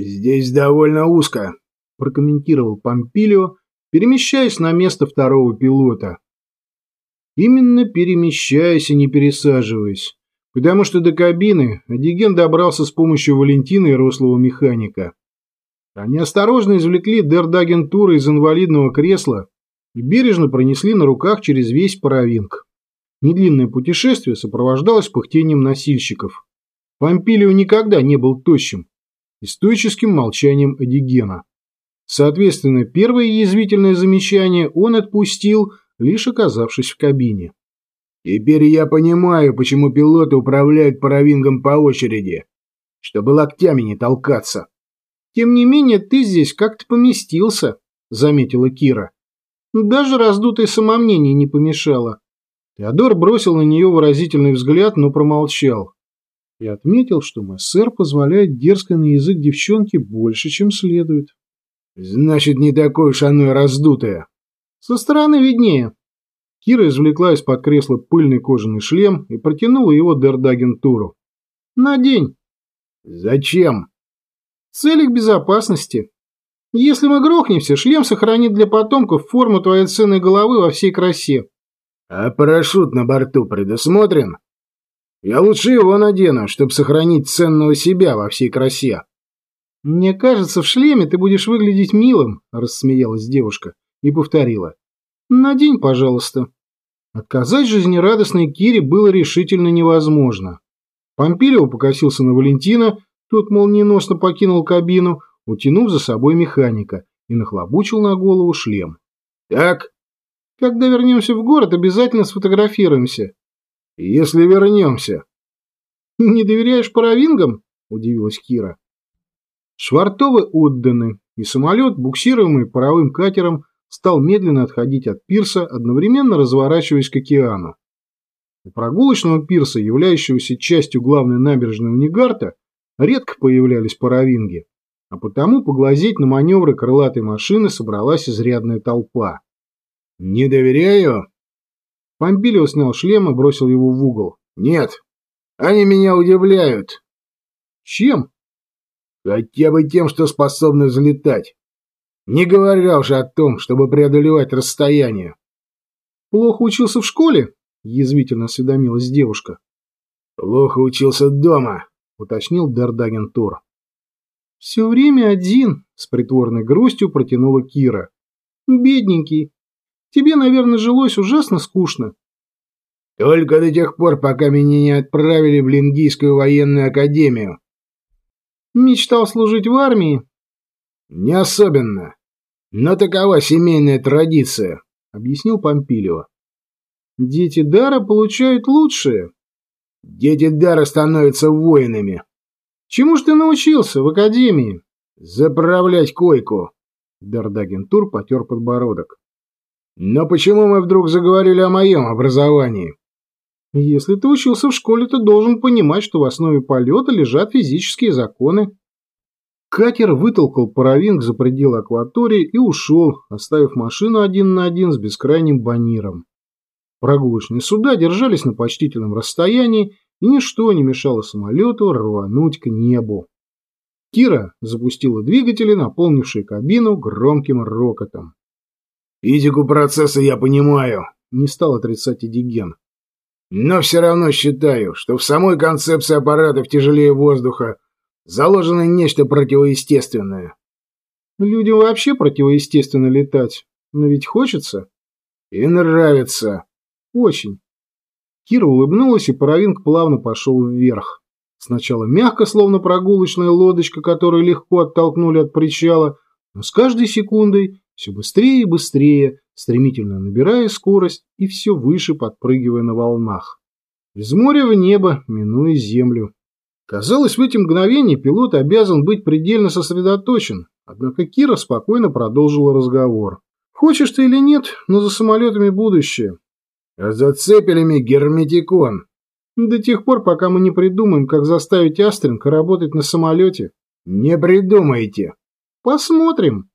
«Здесь довольно узко», – прокомментировал Помпилио, перемещаясь на место второго пилота. Именно перемещаясь и не пересаживаясь, потому что до кабины Адиген добрался с помощью Валентина и рослого механика. Они осторожно извлекли Дердагентура из инвалидного кресла и бережно пронесли на руках через весь паровинг. Недлинное путешествие сопровождалось пыхтением носильщиков. Помпилио никогда не был тощим и стоическим молчанием Адигена. Соответственно, первое язвительное замечание он отпустил, лишь оказавшись в кабине. «Теперь я понимаю, почему пилоты управляют паровингом по очереди, чтобы локтями не толкаться». «Тем не менее, ты здесь как-то поместился», — заметила Кира. «Даже раздутое самомнение не помешало». Теодор бросил на нее выразительный взгляд, но промолчал. И отметил, что мессер позволяет дерзко на язык девчонке больше, чем следует. Значит, не такое уж оно и раздутое. Со стороны виднее. Кира извлекла из-под кресла пыльный кожаный шлем и протянула его Дердагентуру. Надень. Зачем? В целях безопасности. Если мы грохнемся, шлем сохранит для потомков форму твоей ценной головы во всей красе. А парашют на борту предусмотрен? Я лучше его надену, чтобы сохранить ценного себя во всей красе. «Мне кажется, в шлеме ты будешь выглядеть милым», – рассмеялась девушка и повторила. «Надень, пожалуйста». Отказать жизнерадостной Кире было решительно невозможно. Помпилио покосился на Валентина, тот молниеносно покинул кабину, утянув за собой механика, и нахлобучил на голову шлем. «Так?» «Когда вернемся в город, обязательно сфотографируемся». «Если вернемся». «Не доверяешь паровингам?» – удивилась Кира. Швартовы отданы, и самолет, буксируемый паровым катером, стал медленно отходить от пирса, одновременно разворачиваясь к океану. У прогулочного пирса, являющегося частью главной набережной Унигарта, редко появлялись паровинги, а потому поглазеть на маневры крылатой машины собралась изрядная толпа. «Не доверяю?» Помпилио снял шлем и бросил его в угол. «Нет, они меня удивляют». «Чем?» Хотя бы тем, что способны взлетать. Не говоря уже о том, чтобы преодолевать расстояние. «Плохо учился в школе?» – язвительно осведомилась девушка. «Плохо учился дома», – уточнил Дардаген Тур. «Все время один», – с притворной грустью протянула Кира. «Бедненький. Тебе, наверное, жилось ужасно скучно». «Только до тех пор, пока меня не отправили в Лингийскую военную академию», Мечтал служить в армии? Не особенно. Но такова семейная традиция, объяснил Помпилио. Дети Дара получают лучшее. Дети Дара становятся воинами. Чему ж ты научился в академии? Заправлять койку. Дардагентур потер подбородок. Но почему мы вдруг заговорили о моем образовании? Если ты учился в школе, ты должен понимать, что в основе полета лежат физические законы. Катер вытолкал паровинг за пределы акватории и ушел, оставив машину один на один с бескрайним баниром. Прогулочные суда держались на почтительном расстоянии, и ничто не мешало самолету рвануть к небу. Кира запустила двигатели, наполнившие кабину громким рокотом. «Физику процесса я понимаю», — не стал отрицать Эдиген. Но все равно считаю, что в самой концепции аппаратов тяжелее воздуха заложено нечто противоестественное. Людям вообще противоестественно летать, но ведь хочется. И нравится. Очень. Кира улыбнулась, и паровинг плавно пошел вверх. Сначала мягко, словно прогулочная лодочка, которую легко оттолкнули от причала, но с каждой секундой все быстрее и быстрее, стремительно набирая скорость и все выше подпрыгивая на волнах. Из моря в небо, минуя землю. Казалось, в эти мгновения пилот обязан быть предельно сосредоточен, однако Кира спокойно продолжила разговор. «Хочешь ты или нет, но за самолетами будущее». «А за цепелями герметикон». «До тех пор, пока мы не придумаем, как заставить Астринг работать на самолете». «Не придумайте». «Посмотрим».